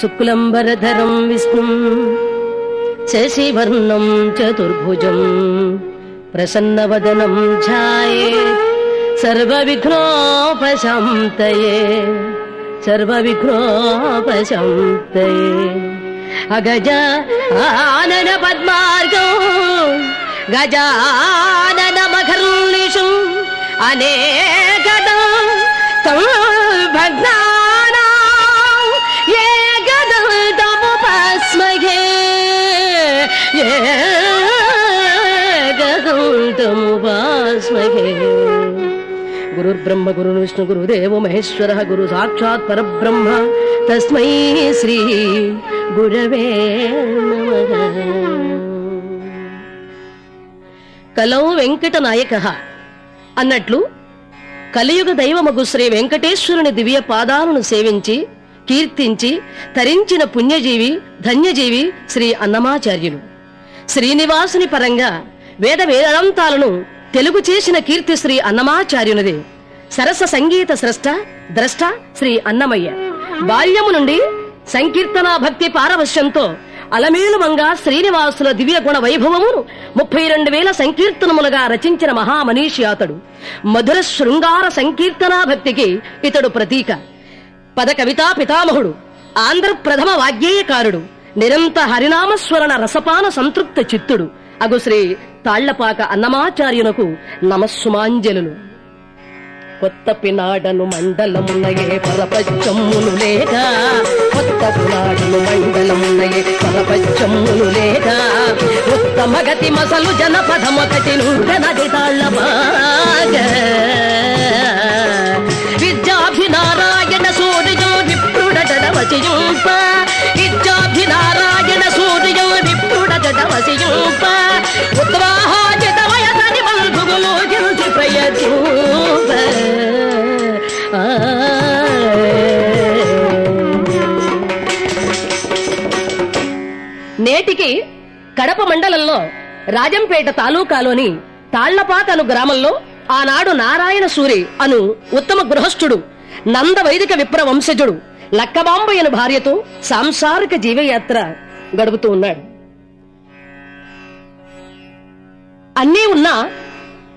शुक्लम्बरधरं विष्णुम् शशिवर्णं चतुर्भुजम् प्रसन्नवदनं ध्याये सर्वविघ्नोपशन्तये सर्वविघ्नोपशन्तये। अगज आनन पद्मार्गौ गजाननमघर्निषु अनेकदा भग्ना ఏకదంతముపాస్మగే గురుర్బ్రహ్మ గురు విష్ణు గురుదేవ మహేశ్వర గురు సాక్షాత్ పరబ్రహ్మ. తస్మై శ్రీ గురవే కలౌ వెంకట నాయక అన్నట్లు కలియుగ దైవమగు శ్రీ వెంకటేశ్వరుని దివ్య పాదాలను సేవించి కీర్తించి తరించిన పుణ్యజీవి ధన్యజీవి శ్రీ అన్నమాచార్యులు. శ్రీనివాసుని పరంగా వేద వేదాంతాలను తెలుగు చేసిన కీర్తి శ్రీ అన్నమాచార్యునిది. సరస సంగీత స్రష్ట ద్రష్ట శ్రీ అన్నమయ్య. బాల్యము నుండి సంకీర్తనా భక్తి పారవశ్యంతో అలమేలుమంగా శ్రీనివాసుల దివ్య గుణ వైభవమును ముప్పై రెండు వేల సంకీర్తనములుగా రచించిన మహామనీషి అతడు. మధుర శృంగార సంకీర్తనా భక్తికి ఇతడు ప్రతీక. పద కవితా పితామహుడు ఆంధ్ర ప్రథమ వాగ్గేయకారుడు. నిరంత హరినామస్వరణ రసపాన సంతృప్త చిత్తుడు. అగుశ్రీ తాళ్ళపాక అన్నమాచార్యునకు నమస్సుమాంజలు కొత్త పినాడను మండలమున్నయే పరపచ్చమ్మును లేక కొత్త పినాడను మండలమున్నయే పరపచ్చమ్మును లేక ఉత్తమ గతి మసలు జనపదమొకటి నూటనది తాళ్ళబాగ విద్యాభినారాయణ సూర్యో విప్రుడవసియూప విద్యాభినారాయణ సూర్యో విప్రుడవసియూప ఉద్వాహాజిత వయసని బంధువులు నేటికి కడప మండలంలో రాజంపేట తాలూకాలోని తాళ్ళపాక అను గ్రామంలో ఆనాడు నారాయణ సూరి అను ఉత్తమ గృహస్థుడు నంద వైదిక విప్ర వంశజుడు లక్కబాంబయ్యను భార్యతో సాంసారిక జీవయాత్ర గడుపుతూ ఉన్నాడు. అన్నీ ఉన్నా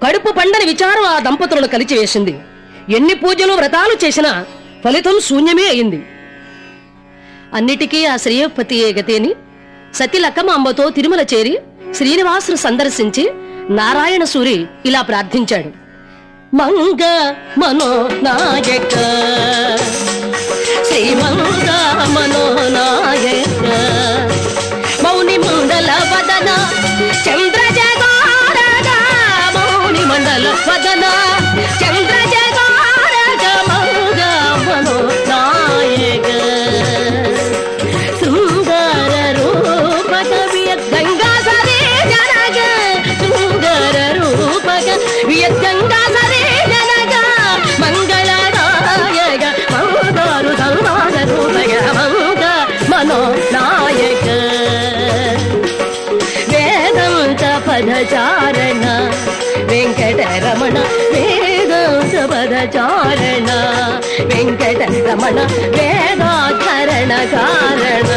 కడుపు పండని విచారం ఆ దంపతులను కలిచివేసింది ఎన్ని పూజలు వ్రతాలు చేసినా ఫలితం శూన్యమే అయింది. అన్నిటికీ ఆ శ్రీయపతియే గతేని సతి లక్కమాంబతో తిరుమల చేరి శ్రీనివాసును సందర్శించి నారాయణ సూరి ఇలా ప్రార్థించాడు. మంగ మనోనాయక. శ్రీమంగ మనోనాయక. మౌని మండల వదన చంద్ర జగారగ మౌని మండల వదన చంద్ర జగారగ మంగ మనోనాయక. శృంగార రూపక వియద్గంగా సరే జనగ. శృంగార రూపక వియత్ గంగ పదచారణ వెంకటరమణ వేదాంత పద పదచారణ వెంకటరమణ వేదాచరణ కారణ.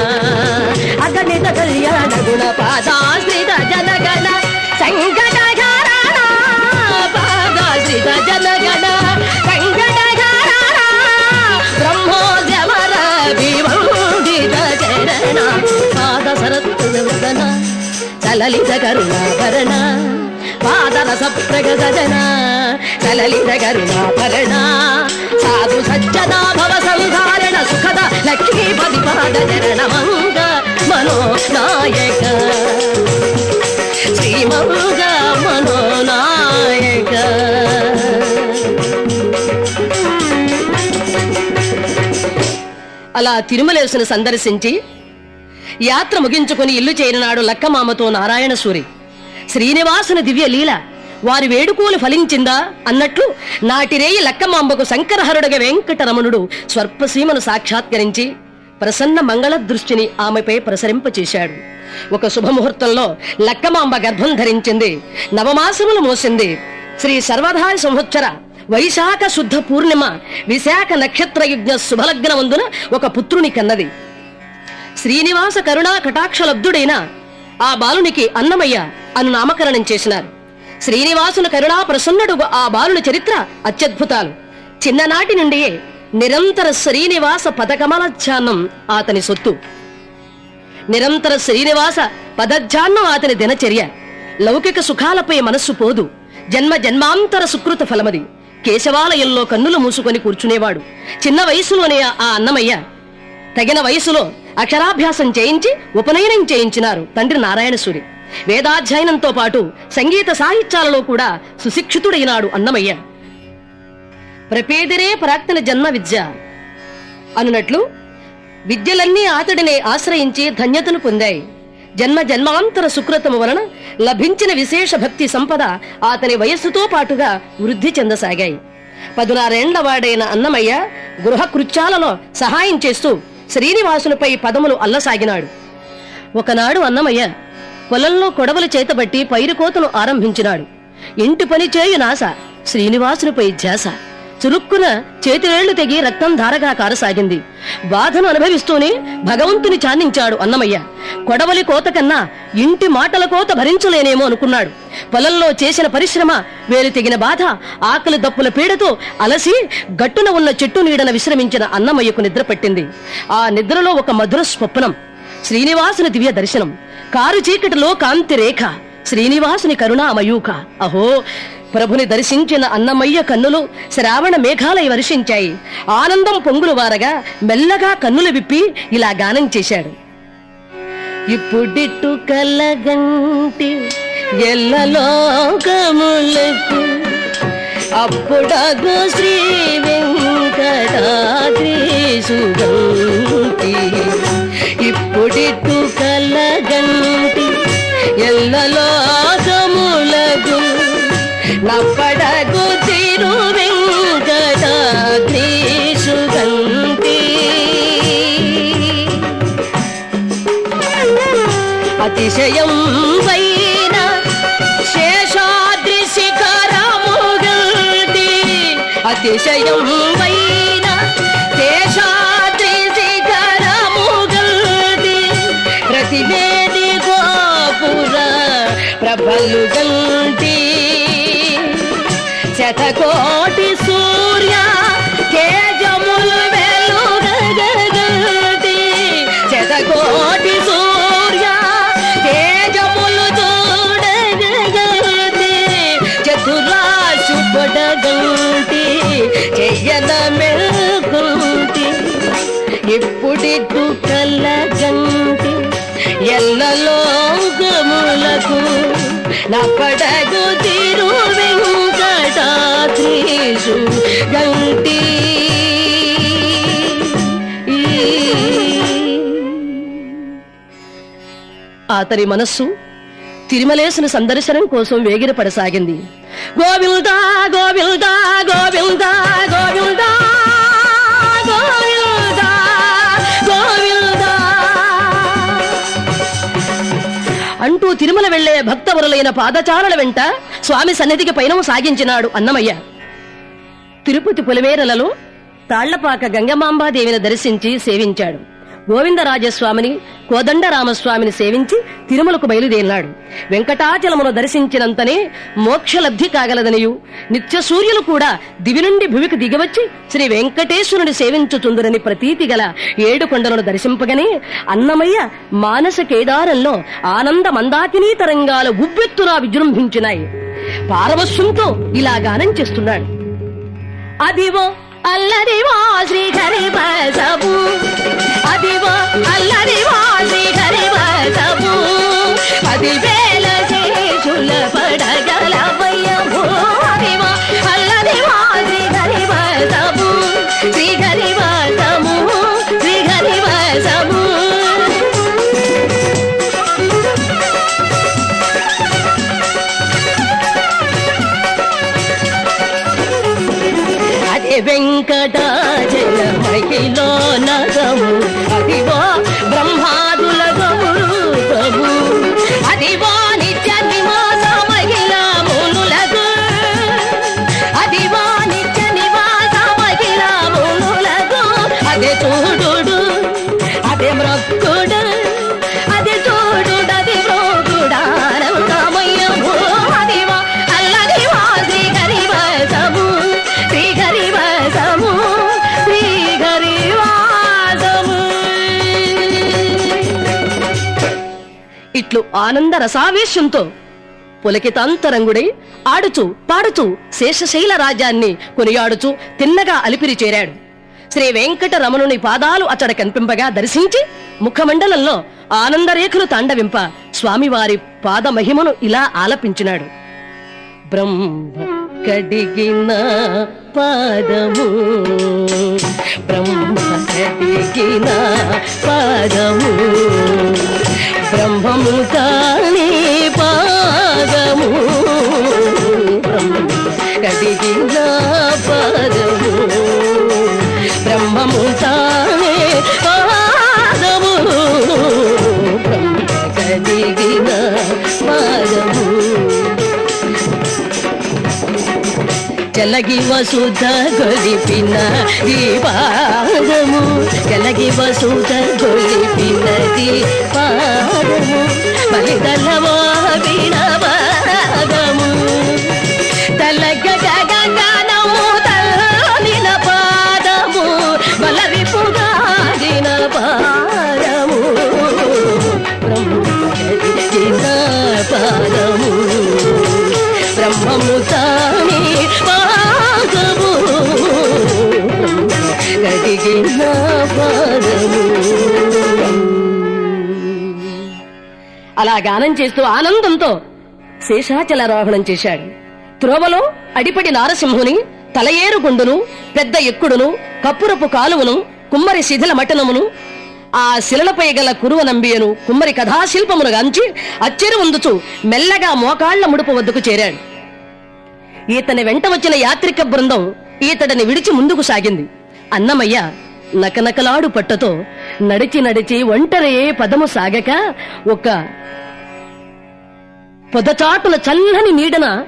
అగణిత కళ్యాణ గుణ పాదాశ్రిత జనగణ. సంగణ సలలిత కరుణాభరణ పాదరస ప్రగదన సలలిత కరుణాభరణ సాధు సజ్జనా భవ సంధారణ సుఖద లక్ష్మీపతి పాద చరణ మంగ మనోనాయక శ్రీమంగ మనోనాయక. అలా తిరుమలేసును సందర్శించి యాత్ర ముగించుకుని ఇల్లు చేరినాడు లక్కమామతో నారాయణ సూరి శ్రీనివాసుని దివ్య లీల వారి వేడుకోలు ఫలించిందా అన్నట్లు నాటిరేయి లక్కమాంబకు శంకరహరుడగ వెంకటరమణుడు స్వర్పసీమను సాక్షాత్కరించి ప్రసన్న మంగళ దృష్టిని ఆమెపై ప్రసరింపచేశాడు. ఒక శుభముహూర్తంలో లక్కమాంబ గర్భం ధరించింది నవమాసములు మోసింది. శ్రీ సర్వధాయ సంవత్సర వైశాఖ శుద్ధ పూర్ణిమ విశాఖ నక్షత్రయుజ్ఞ శుభలగ్నమందున ఒక పుత్రుని కన్నది. శ్రీనివాస కరుణా కటాక్షలబ్ధుడైన ఆ బాలునికి అన్నమయ్య అను నామకరణం చేసినారు. శ్రీనివాసుని కరుణా ప్రసన్నుడు ఆ బాలుని చరిత్ర అత్యద్భుతాలు. చిన్ననాటి నుండియే నిరంతర శ్రీనివాస పదకమలధ్యానం అతని సొత్తు. నిరంతర శ్రీనివాస పదధ్యానం అతని దినచర్య. లౌకిక సుఖాలపై మనస్సు పోదు. జన్మ జన్మాంతర సుకృత ఫలమది. కేశవాలయంలో కన్నులు మూసుకొని కూర్చునేవాడు. చిన్న వయసులోనే ఆ అన్నమయ్య తగిన వయసులో అక్షరాభ్యాసం చేయించి ఉపనయనం చేయించినారు తండ్రి నారాయణసూరి వేదాధ్యయనంతో పాటు సంగీత సాహిత్యాలలో కూడా సుశిక్షితుడైనాడు అన్నమయ్య. ప్రపేదిరే ప్రాక్తన జన్మ విద్య అనునట్లు విద్యలన్నీ అతడిని ఆశ్రయించి ధన్యతను పొందాయి. జన్మ జన్మాంతర సుకృతము వలన లభించిన విశేష భక్తి సంపద అతని వయస్సుతో పాటుగా వృద్ధి చెందసాగాయి. పదునారేండ్ల వాడైన అన్నమయ్య గృహ కృత్యాలలో సహాయం చేస్తూ శ్రీనివాసునిపై పదములు అల్లసాగినాడు. ఒకనాడు అన్నమయ్య పొలంలో కొడవలు చేతబట్టి పైరుకోతను ఆరంభించినాడు. ఇంటి పని చేయు నాస శ్రీనివాసునిపై ధ్యాస. చురుక్కున చేతివేళ్ళు తెగి రక్తం ధారగా కారసాగింది. బాధను అనుభవిస్తూనే భగవంతుని చానించాడు అన్నమయ్య. కొడవలి కోత కన్నా ఇంటి మాటల కోత భరించలేనేమో అనుకున్నాడు. పొలంలో చేసిన పరిశ్రమ వేలు తెగిన బాధ ఆకలి దప్పుల పీడతో అలసి గట్టున ఉన్న చెట్టు నీడన విశ్రమించిన అన్నమయ్యకు నిద్ర పట్టింది. ఆ నిద్రలో ఒక మధుర స్వప్నం శ్రీనివాసుని దివ్య దర్శనం. కారు చీకటిలో కాంతి రేఖ శ్రీనివాసుని కరుణామయూక అహో! ప్రభుని దర్శించిన అన్నమయ్య కన్నులు శ్రావణ మేఘాలై వర్షించాయి. ఆనందం పొంగులు వారగా మెల్లగా కన్నులు విప్పి ఇలా గానం చేశాడు. ఇప్పుడిట్టు కలగంటి ఎల్లలోకములకు అప్పుడగు శ్రీ వెంకటాద్రీసుగంటి విషయం వైన శేషాద్రి శిఖరముగల్టి అతిశయం వైన శేషాద్రి శిఖరముగల్టి ప్రతివేది గోపుర ప్రభలు గంటి శతకో ఇప్పుడిట్టు కల్లగంటి ఎల్లలోకములకు నప్పడగు తిరు వెంకటాద్రీషు గంటి. అతని మనస్సు తిరుమలేసిన సందర్శనం కోసం వేగిరపడసాగింది. గోవిల్దా గోవిల్దా గోవిల్దా గోవిల్దా అంటూ తిరుమల వెళ్ళే భక్తవరులైన పాదచారుల వెంట స్వామి సన్నిధికి పైన సాగించినాడు అన్నమయ్య. తిరుపతి పులివేరలలో తాళ్ళపాక గంగమాంబాదేవిని దర్శించి సేవించాడు. గోవిందరాజస్వామిని కోదండరామస్వామిని సేవించి తిరుమలకు బయలుదేరినాడు. వెంకటాచలమును దర్శించినంతనే మోక్షలబ్ధి కాగలదనియు. నిత్య సూర్యులు కూడా దివి నుండి భువికి దిగవచ్చి శ్రీ వెంకటేశ్వరుని సేవించుతుందురని ప్రతీతి గల ఏడు కొండలను దర్శింపగనే అన్నమయ్య మానస కేదారంలో ఆనంద మందాకినీ తరంగాలు ఉవ్వెత్తున విజృంభించినాయి. పారవస్యంతో ఇలా గానం చేస్తున్నాడు. అదివో అల్లరివో శ్రీహరి బసబు అదివో అల్లరివో శ్రీహరి బసబు పదివేల ఇట్లు ఆనంద రసావేశంతో పులకితాంతరంగుడై ఆడుచు పాడుచూ శేషశైల రాజ్యాన్ని కొనియాడుచు తిన్నగా అలిపిరి చేరాడు. శ్రీ వెంకట రమణుని పాదాలు అతడ కనిపింపగా దర్శించి ముఖమండలంలో ఆనందరేఖలు తాండవింప స్వామివారి పాద మహిమను ఇలా ఆలపించినాడు. బ్రహ్మ కడిగిన పాదము బ్రహ్మ కడిగిన పాదము. బ్రహ్మము కాని పాదము. బ్రహ్మ కడిగిన జలగి వసుధ గొలిపిన దీపాదము జలగి వసుధ గొలిపిన దీపాదము బలిదలవా వీణవా అలా గానం చేస్తూ ఆనందంతో శేషాచలారోహణం చేశాడు. త్రోవలో అడిపడి నారసింహుని తలయేరు గుండును పెద్ద ఎక్కుడును కప్పురపు కాలువను కుమ్మరి శిథిల మటనమును ఆ శిలలపై గల కురువ నంబియను కుమ్మరి కథాశిల్పమును గాంచి అచ్చెరు ఉందుచు మెల్లగా మోకాళ్ళ ముడుపు వద్దకు చేరాడు. ఈతని వెంట వచ్చిన యాత్రిక బృందం ఈతడిని విడిచి ముందుకు సాగింది. అన్నమయ్య నకనకలాడు పట్టతో నడిచి నడిచి ఒంటరియే పదము సాగక ఒక పొదచాటుల చల్లని నీడన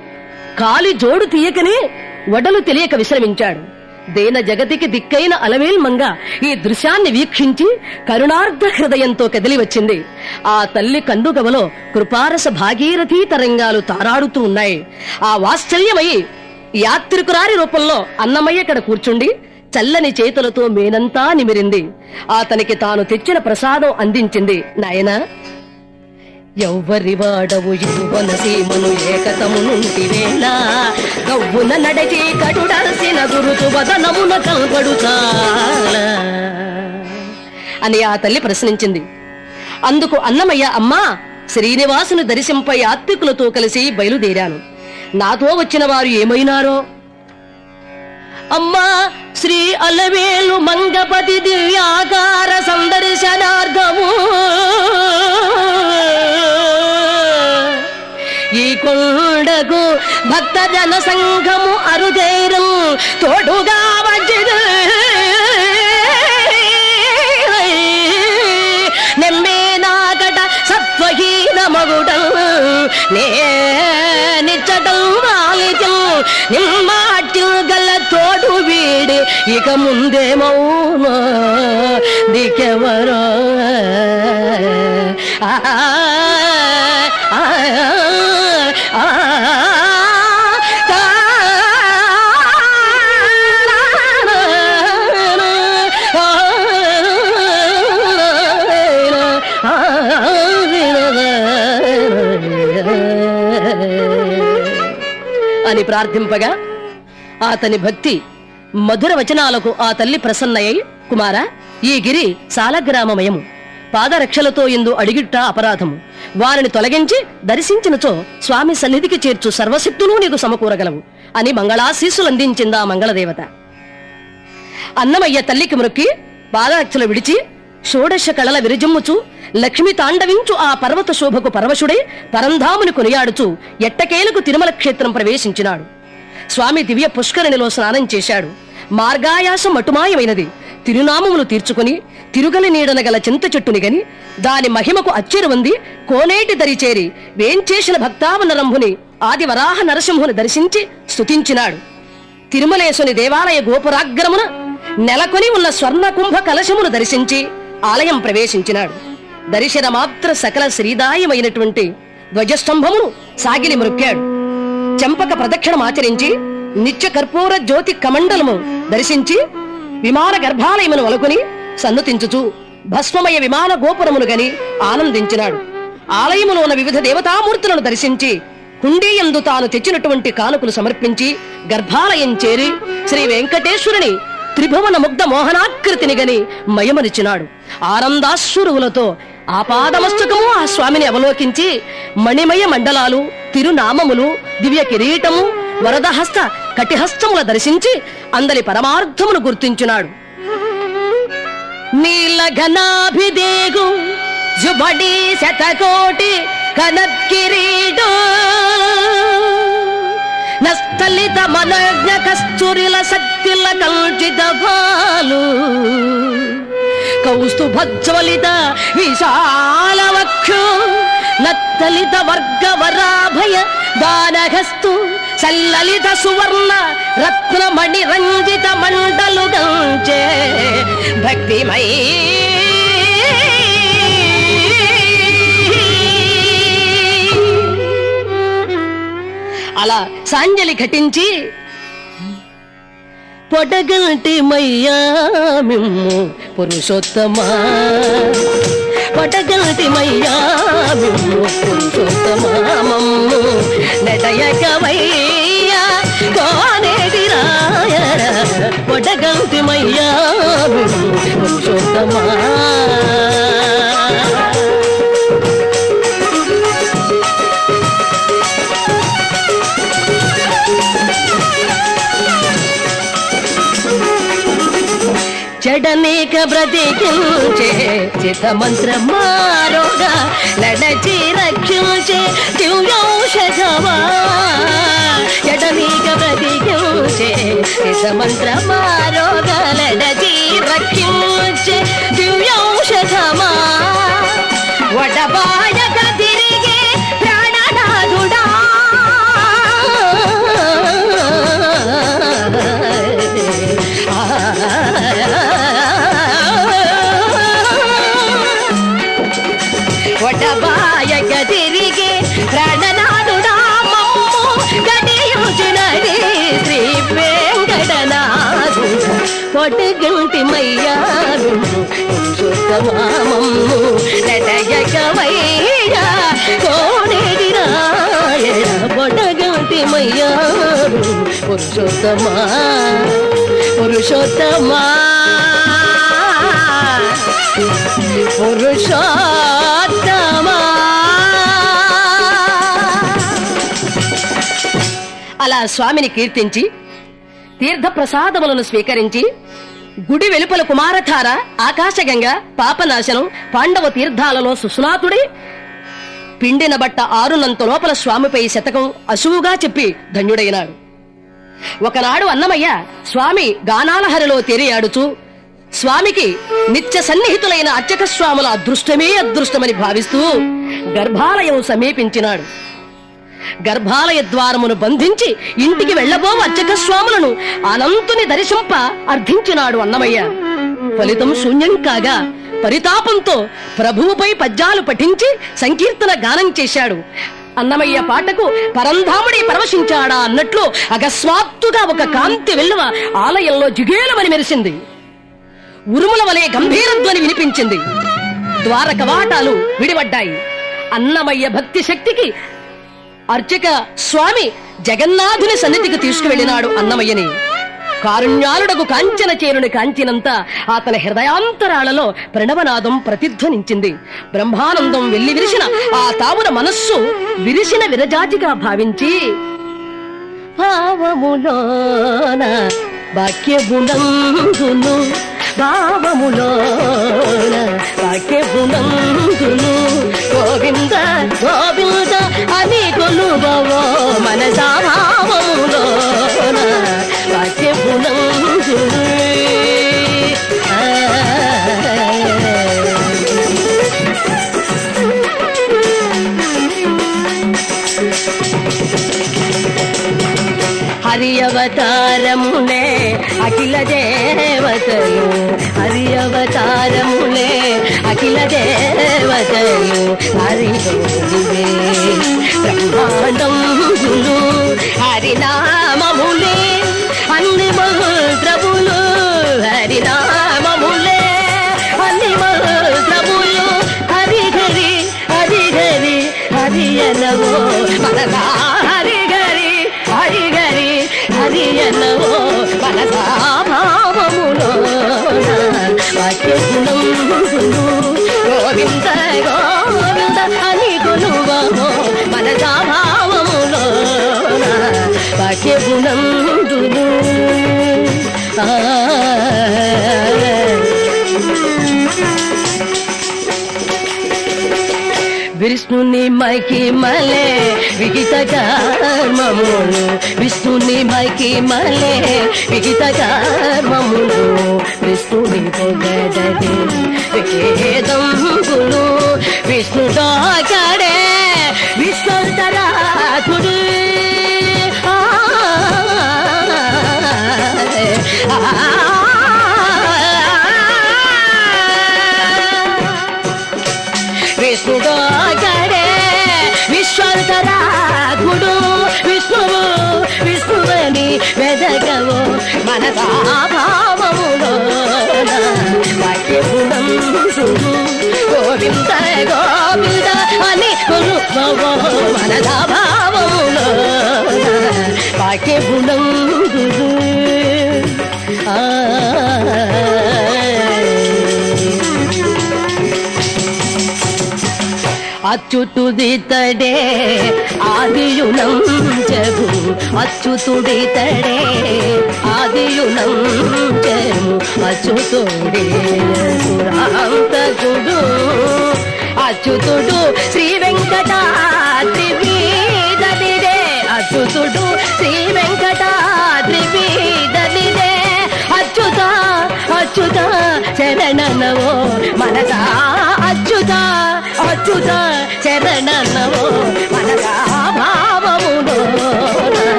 కాలి జోడు తీయకనే వడలు తెలియక విశ్రమించాడు. దేన జగతికి దిక్కైన అలవేల్ మంగ ఈ దృశ్యాన్ని వీక్షించి కరుణార్ధ హృదయంతో కదిలి వచ్చింది. ఆ తల్లి కందుగవలో కృపారస భాగీరథీ తరంగాలు తారాడుతూ ఉన్నాయి. ఆ వాత్సల్యమై యాత్రికురారి రూపంలో అన్నమయ్య ఇక్కడ కూర్చుండి చల్లని చేతులతో మేనంతా నిమిరింది. అతనికి తాను తెచ్చిన ప్రసాదం అందించింది. నాయనా ఎవ్వరి వాడవు యువన సీమను ఏకతము నుండి వేళ. గవ్వున నడచి కటుడల్సిన గురుతు వదనమున కనబడు అని ఆ తల్లి ప్రశ్నించింది. అందుకు అన్నమయ్య అమ్మా శ్రీనివాసుని దర్శింపై యాత్రికులతో కలిసి బయలుదేరాను. నాతో వచ్చిన వారు ఏమైనారో? అమ్మా శ్రీ అలవేలు మంగపతి దివ్యాకార సందర్శనార్థము ఈ కొండకు భక్త జన సంఘము అరుదేరం తోడుగా వచ్చింది సత్వహీన మగుడం నే నిచ్చటం వాలితం నిమ్మాట్యం గల తోడు వీడి. ఇక ముందే మౌన ప్రార్థింపగా అతని భక్తి మధుర వచనాలకు ఆ తల్లి ప్రసన్నయ్యి. కుమార ఈ గిరి సాలగ్రామమయము. పాదరక్షలతో ఇందు అడిగిట్ట అపరాధము. వారిని తొలగించి దర్శించినచో స్వామి సన్నిధికి చేర్చు సర్వశక్తులు నీకు సమకూరగలవు అని మంగళాశీస్సులందించిందా మంగళదేవత. అన్నమయ్య తల్లికి మృక్కి పాదరక్షలు విడిచి షోడశ కళల విరజిమ్ముచు లక్ష్మి తాండవించు ఆ పర్వత శోభకు పరవశుడే పరంధాముని కొనియాడుచు ఎట్టకేలకు తిరుమల క్షేత్రం ప్రవేశించినాడు. స్వామి దివ్య పుష్కరిణిలో స్నానం చేశాడు. మార్గాయాసం అటుమాయమైనది తిరునామములు తీర్చుకుని తిరుగలి నీడన గల చింత చెట్టుని గని దాని మహిమకు అచ్చెరువంది కోనేటి దరి చేరి వేంచేసిన భక్తావనరంభుని ఆది వరాహ నరసింహుని దర్శించి స్తుతించినాడు. తిరుమలేశుని దేవాలయ గోపురాగ్రమున నెలకొని ఉన్న స్వర్ణ కుంభ కలశమును దర్శించి ఆలయం ప్రవేశించినాడు. దర్శన మాత్ర సకల శ్రీదాయమైనటువంటి ధ్వజస్తంభమును సాగిలి మృక్కాడు. చెంపక ప్రదక్షిణమాచరించి నిత్య కర్పూర జ్యోతి కమండలము దర్శించి విమాన గర్భాలయమును వలుకొని సన్నుతించుచు భస్మమయ విమాన గోపురమును గని ఆనందించినాడు. ఆలయములోన వివిధ దేవతామూర్తులను దర్శించి కుండీయందు తాను తెచ్చినటువంటి కానుకలు సమర్పించి గర్భాలయం చేరి శ్రీ వెంకటేశ్వరుని త్రిభువన ముగ్ధ మోహనాకృతిని గని మయమనిచినాడు. ఆనందాశ్రువులతో ఆపాదమస్తకము ఆ స్వామిని అవలోకించి మణిమయ మండలాలు తిరునామములు దివ్య కిరీటము వరదహస్త కటిహస్తముల దర్శించి అందరి పరమార్థమును గుర్తించున్నాడు నీలఘనాభిదేగు జుబడి శతకోటి కనత్కిరీటో. నస్తలిత మనజ్ఞ కస్తూరిల శక్తిల కల్చిత భాలు కౌస్తుభజ్వలిత విశాల వక్షు నత్తలిత వర్గ వరాభయ దానహస్తు సల్లలిత సువర్ణ రత్నమణి రంజిత మండలు గంచే. భక్తిమయీ అలా సాంజలి ఘటించి పొడగంటి మయ్యా మిమ్ము పురుషోత్తమా? పొడగంటి మయ్యా మిమ్ము పురుషోత్తమా? మమ్ము నటయకవయ్యా కోనేటి రాయర? పొడగంటి మయ్యా మిమ్ము పురుషోత్తమా? బ్రతికించే చిత మంత్ర మారోగా నడచి రక్షించే దివ్యౌషధమా? చెడనేక బ్రతికించే చిత నడచి రక్షించే దివ్యౌషధమా? పురుషోత్తమామమ్ము నటయకమయ్యా కోడేటి రాయణ పొటగంటి మయ్యారు పురుషోత్తమా పురుషోత్తమా. పురుషోత్తమా. అలా స్వామిని కీర్తించి తీర్థప్రసాదములను స్వీకరించి గుడి వెలుపల కుమారధార ఆకాశగంగ పాపనాశనం పాండవ తీర్థాలలో సుస్నాతుడి పిండిన బట్ట ఆరునంత లోపల స్వామిపై శతకం అశువుగా చెప్పి ధన్యుడైనాడు. ఒకనాడు అన్నమయ్య స్వామి గానాలహరిలో తెరియాడుచూ స్వామికి నిత్య సన్నిహితులైన అర్చక స్వాముల అదృష్టమే అదృష్టమని భావిస్తూ గర్భాలయం సమీపించినాడు. గర్భాలయ ద్వారమును బంధించి ఇంటికి వెళ్ళబో అర్చక స్వాములను అనంతుని దర్శింప అర్థించినాడు అన్నమయ్య. ఫలితం శూన్యం కాగా పరితాపంతో ప్రభువుపై పద్యాలు పఠించి సంకీర్తన గానం చేశాడు. అన్నమయ్య పాటకు పరంధాముడి పరవశించాడా అన్నట్లు అకస్మాత్తుగా ఒక కాంతి వెల్లువ ఆలయంలో జిగేలమని మెరిసింది. ఉరుముల వలె గంభీరధ్వని వినిపించింది. ద్వార కవాటాలు విడిపడ్డాయి. అన్నమయ్య భక్తి శక్తికి అర్చక స్వామి జగన్నాథుని సన్నిధికి తీసుకువెళ్ళినాడు అన్నమయ్యని. కారుణ్యాలుడకు కాంచన చేరుని కాంచినంత అతని హృదయాంతరాలలో ప్రణవనాదం ప్రతిధ్వనించింది. బ్రహ్మానందం వెళ్ళి విరిసిన ఆ తావున మనస్సు విరిసిన విరజాతిగా భావించి భావములోన వాక్యగుణందును భావములోన వాక్యగుణందును మనసా భావములోన హరి అవతారమునే అఖిల దేవతలు హరి అవతారములే అఖిల దేవతలు హరిలోనివే బ్రహ్మాండములు హరినామములే అన్ని వాక్య ఆ. విష్ణుని మైకి మలే విగిత కర్మములు. విష్ణుని మైకి మలే విగిత కర్మములు. విష్ణుని పొగడది వికేదంబులు. విష్ణుతో కడే విశ్వంతరాతుడు విష్ణుడో గడే విశ్వంతరాగుడు విష్ణువు విష్ణువని వెదగవు మనసా భావములో వాక్యగుణం గోవింద గోవింద అని కొలువో మనసా భావములో అచ్యుతుడితడే ఆదియునం జగు. అచ్యుతుడితడే ఆదియునం జగు. అచ్యుతుడే సురాంతకుడు అచ్యుతుడు శ్రీ వెంకటాద్రి వీధనిదే అచ్యుతుడు శ్రీ వెంకటాద్రి వీధనిదే అచ్యుత శరణనవో మనసా అచ్యుత అచ్యుత శరణనవో మనసా భావములో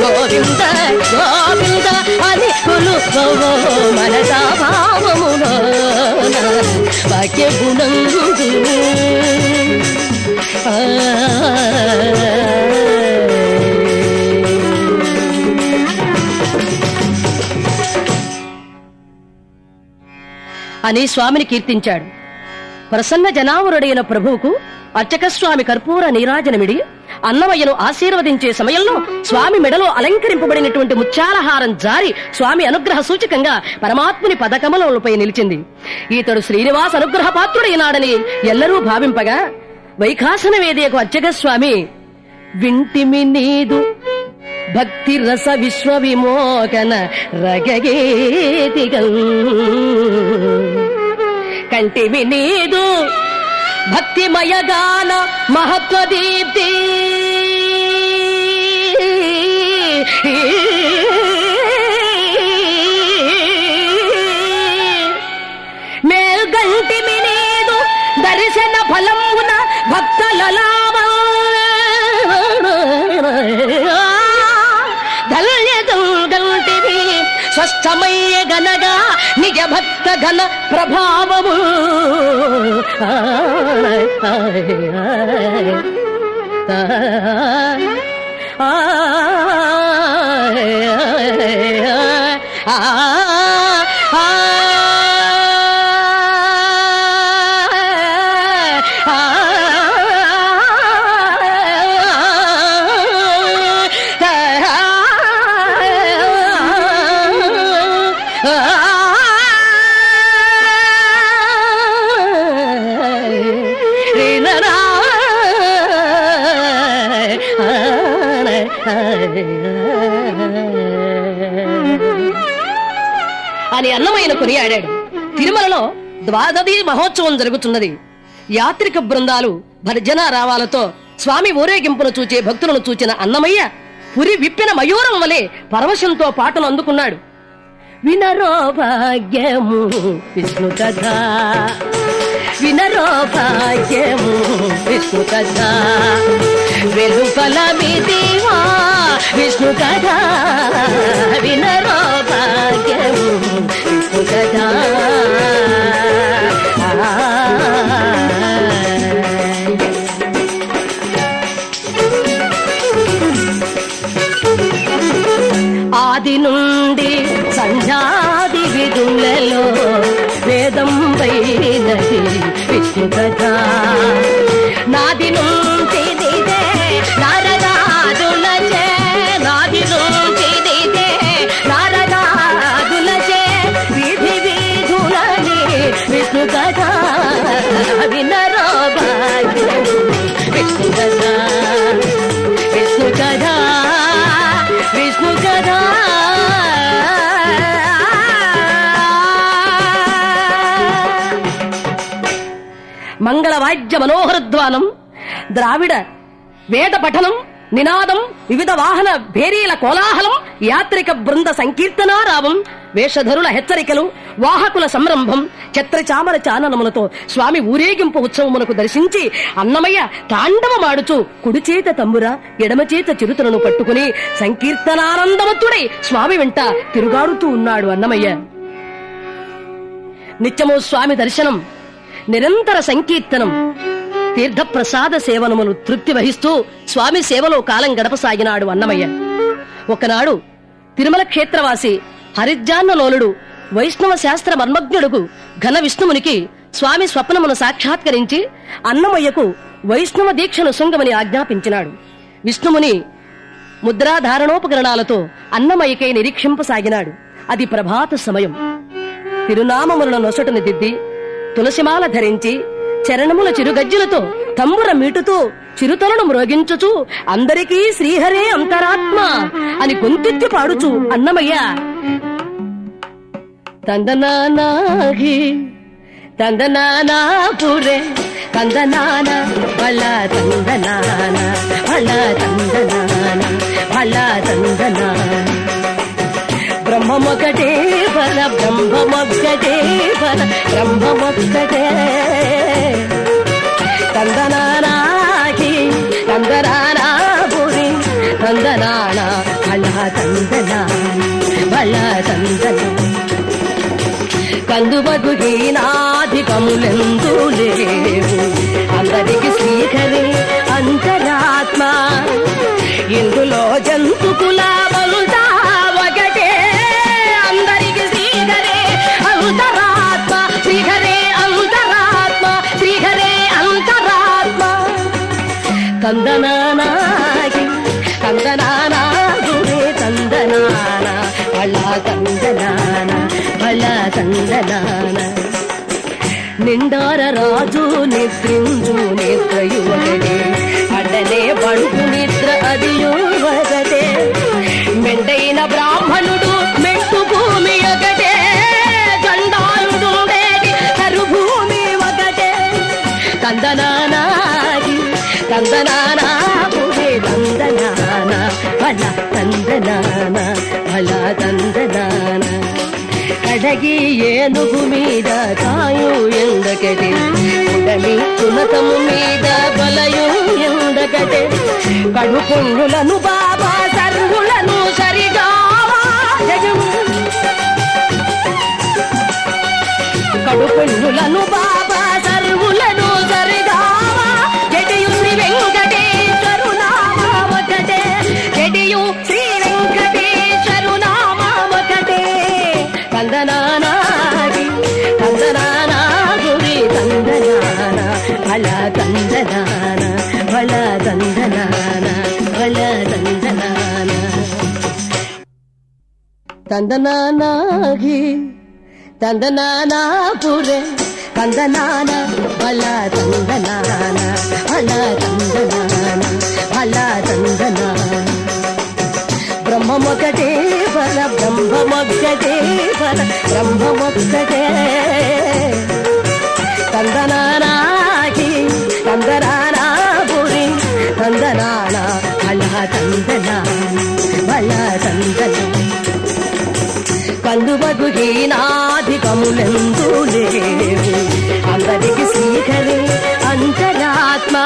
గోవింద గోవింద అని కొలుకోవో మనసా భావములో వాక్యగుణం అని స్వామిని కీర్తించాడు. ప్రసన్న జనావరుడైన ప్రభువుకు అర్చకస్వామి కర్పూర నీరాజనమిడి అన్నమయ్యను ఆశీర్వదించే సమయంలో స్వామి మెడలో అలంకరింపబడినటువంటి ముత్యాలహారం జారి స్వామి అనుగ్రహ సూచకంగా పరమాత్ముని పదకమలపై నిలిచింది. ఈతడు శ్రీనివాస అనుగ్రహ పాత్రుడైనాడని ఎల్లరూ భావింపగా వైఖాసన వేదికకు అర్చక స్వామి వింటిమి నీదు భక్తి రస విశ్వ విమోకన రగగేతిగం కంటివి నీదు. భక్తిమయగాన మహత్వ దీప్తి మేల్గంటిమి నీదు దర్శన ఫలమున భక్తల గంటివి స్వస్థమయ్య గనగా నిజ భక్త ఘన ప్రభావము ఆ వాదది మహోత్సవం జరుగుతున్నది. యాత్రిక బృందాలు భర్జన రావాలతో స్వామి ఊరేగింపును చూచే భక్తులను చూచిన అన్నమయ్య పురి విప్పిన మయూరం వలె పరవశంతో పాటను అందుకున్నాడు. వినరో భాగ్యము విష్ణు కథ. వినరో భాగ్యము విష్ణు కథ. వెలుపల విష్ణు కథ. విన విష్ణు ద్రావిడ వేద పఠనం నినాదం వివిధ వాహన భేరీల కోలాహలం యాత్రిక బృంద సంకీర్తనారావం వేషధరుల హెచ్చరికలు వాహకుల సంరంభం ఛత్రచామర చాననములతో స్వామి ఊరేగింపు ఉత్సవమునకు దర్శించి అన్నమయ్య తాండవమాడుచు కుడిచేత తమ్ముర తంబుర చిరుతలను పట్టుకుని సంకీర్తనానందమత్తుడై స్వామి వెంట తిరుగాడుతూ ఉన్నాడు అన్నమయ్య. నిత్యము స్వామి దర్శనం నిరంతర సంకీర్తనం తీర్థప్రసాద సేవనములు తృప్తి వహిస్తూ స్వామి సేవలో కాలం గడపసాగినాడు అన్నమయ్య. ఒకనాడు తిరుమల క్షేత్రవాసి హరిజ్జాన్నలోలుడు వైష్ణవ శాస్త్ర మర్మజ్ఞుడుకు ఘన విష్ణుమునికి స్వామి స్వప్నమును సాక్షాత్కరించి అన్నమయ్యకు వైష్ణవ దీక్షను శృంగమని ఆజ్ఞాపించినాడు. విష్ణుముని ముద్రాధారణోపకరణాలతో అన్నమయ్యకై నిరీక్షింపసాగినాడు. అది ప్రభాత సమయం. తిరునామములను నొసటను దిద్ది తులసిమాల ధరించి చరణముల చిరుగజ్జులతో తంబుర మీటుతూ చిరుతలను మ్రోగించుచు అందరికీ శ్రీహరే అంతరాత్మ అని గొంతెత్తి పాడుచు అన్నమయ్య తందనానాగి తందనానాపురే తందనాన బళ్ళ తందనాన బళ్ళ తందనాన బళ్ళ తందనాన. బ్రహ్మమొక్కటే పర బ్రహ్మమొక్కటే పర బ్రహ్మమొక్కటే తందనానాకి తందనానాపురి తందనాన బళ్ళ తందన బళ్ళ తందన. కందువకు హీనాధికములెందు లేవు. అందరికి శ్రీహరి అంతరాత్మ. ఇందులో జంతు తందనానాగి తందనానా గురే తందనాన బళ్ళ తందనాన బళ్ళ తందనాన నిండార రాజు నిద్రించు నిద్రయు ఒకటే అడ్డనే పడుకు నిద్ర అది ఒకటే మెండైన బ్రాహ్మణుడు మెట్టు భూమి ఒకటే తందనానా పురే తందనాన బల తందనాన బల తందనాన. కడగి ఏనుగు మీద తాయు ఎందకటి ఉడమి సునకము మీద బలయు ఎందకటే కడు పొంగులను బాబా సర్వులను సరిగా కడు పెళ్ళులను బాబా కందనాన బల కందనాన బల కందనాన తందనానాగి తందనానాపురే తందనాన బల తందనాన బల తందనాన బల తందనాన బ్రహ్మమొకటే పర బ్రహ్మమొక్కటే పర బ్రహ్మమొక్కటే. తందనానాకి తందనానాపురి తందనాన బల తందనాన బల తందనాన కందువకు హీనాధికములెందు లేవు. అందరికి శ్రీహరి అంతరాత్మ.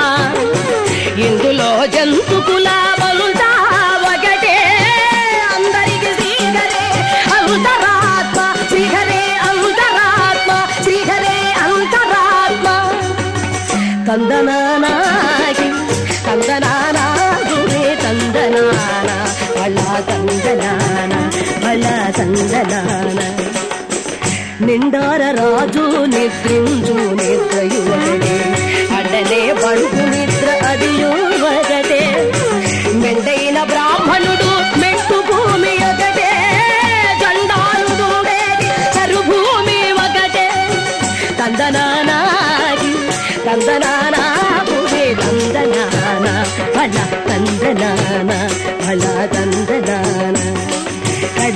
ఇందులో జంతుకుల బలుదా ఒకటే అందరికి శ్రీహరే అంతరా తందనానాగి తందనానా గురే తందనాన బళ తందనాన బళ తందనాన నిండార రాజు నిద్రింజు నిద్రయు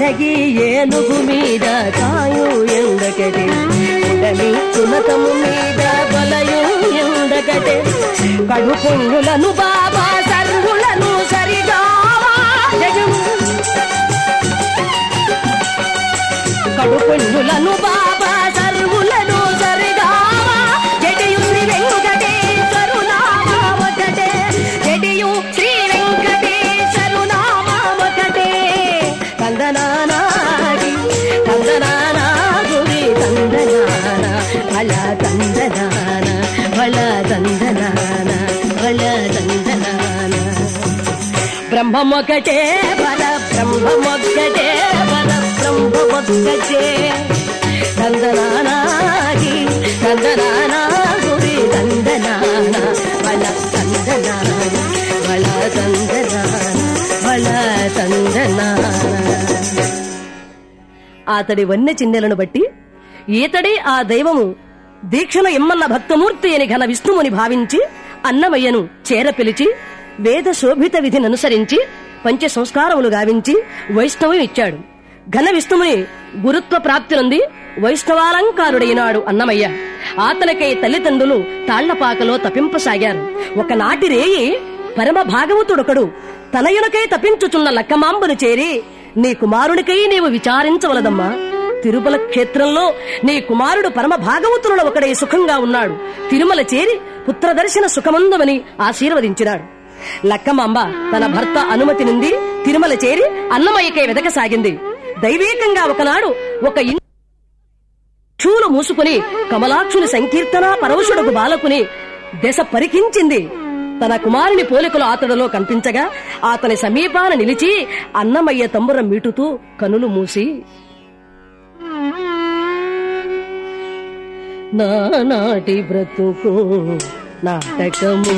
అడగి ఏనుగు మీద కాయు ఎండకటి. ఉడమి సునతము మీద బలయు ఎండకటే. కడు పొంగులను బాబా సర్వులను సరిగా కడు పొంగులను బాబా బ్రహ్మమొకటే బల బ్రహ్మమొక్కటే బల బ్రహ్మమొక్కటే తందనానాగి తందనానా గురి తందనాన బల తందనాన బల తందనాన బల తందనాన అతడి వన్య చిన్నెలను బట్టి ఈతడే ఆ దైవము దీక్షను ఎమ్మన్న భక్తమూర్తి అని ఘన విష్ణువుని భావించి అన్నమయ్యను చేర పిలిచి వేద శోభిత విధిని అనుసరించి పంచ సంస్కారములు గావించి వైష్ణవం ఇచ్చాడు. ఘన విష్ణువుని గురుత్వ ప్రాప్తినుంది వైష్ణవాలంకారుడైనాడు అన్నమయ్య. ఆతనకై తల్లిదండ్రులు తాళ్ళపాకలో తపింపసాగారు. ఒకనాటి రేయి పరమ భాగవతుడొకడు తనయునకై తపించుచున్న లక్కమాంబను చేరి నీ కుమారునికై నీవు విచారించవలదమ్మా. తిరుమల క్షేత్రంలో నీ కుమారుడు పరమ భాగవతులలో ఒకడై సుఖంగా ఉన్నాడు. తిరుమల చేరి పుత్రదర్శన సుఖమందమని ఆశీర్వదించినాడు. లక్కమాంబ తన భర్త అనుమతి నుండి తిరుమల చేరి అన్నమయ్యకై వెదకసాగింది దైవేకంగా ఒకనాడు ఒక చూలు మూసుకుని కమలాక్షుని సంకీర్తన పరవశుడకు బాలకుని దశ పరికించింది. తన కుమారుని పోలికలు అతడిలో కనిపించగా అతని సమీపాన నిలిచి అన్నమయ్య తంబురం మీటుతూ కనులు మూసి నానాటి బ్రతుకు నాటకము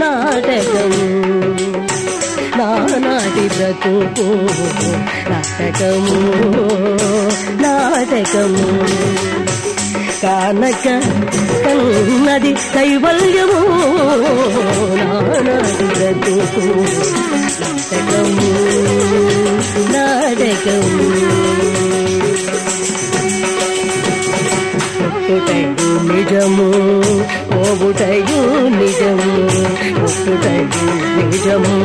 నాటకము. నానాటి బ్రతుకు నాటకము. నాటకము. కానక కన్నది కైవల్యము. నానాటి బ్రతుకు నాటకము. నాటకము. నిజము. పోగుటయు నిజము ఒట్టుటయు నిజము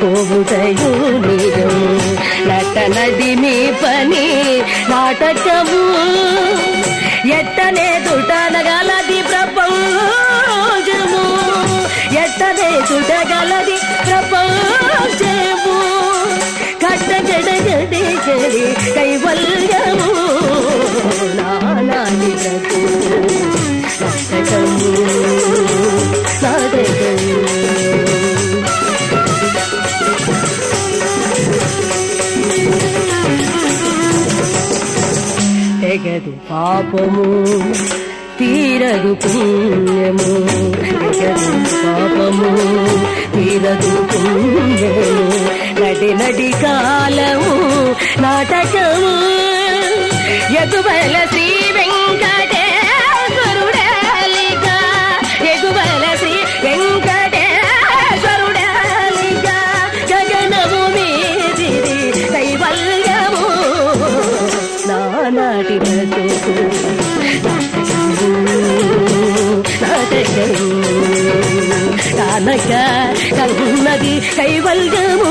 పోగుటయు నిజము. నటనది మీ పని నాటకము ఎట్టనే దుటనగలది ప్రపంచము ఎట్టనే దుటగలది ప్రపంచము. కట్టగడగడి గడి కైవల్యము. నానాటి తెగదు పాపము తీరదు పుణ్యము. తెగదు పాపము తీరదు పుణ్యము. నడి నడి కాలము నాటకము. ఎగుబల శ్రీ వెంకటే కానక కన్నది కైవల్గము.